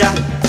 짱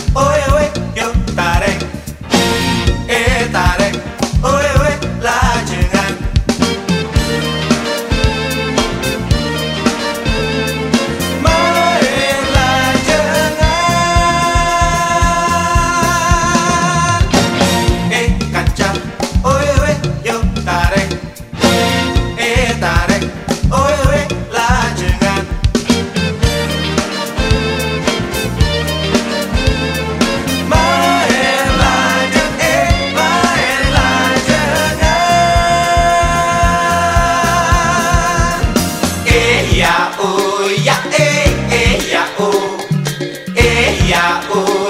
ya, oh.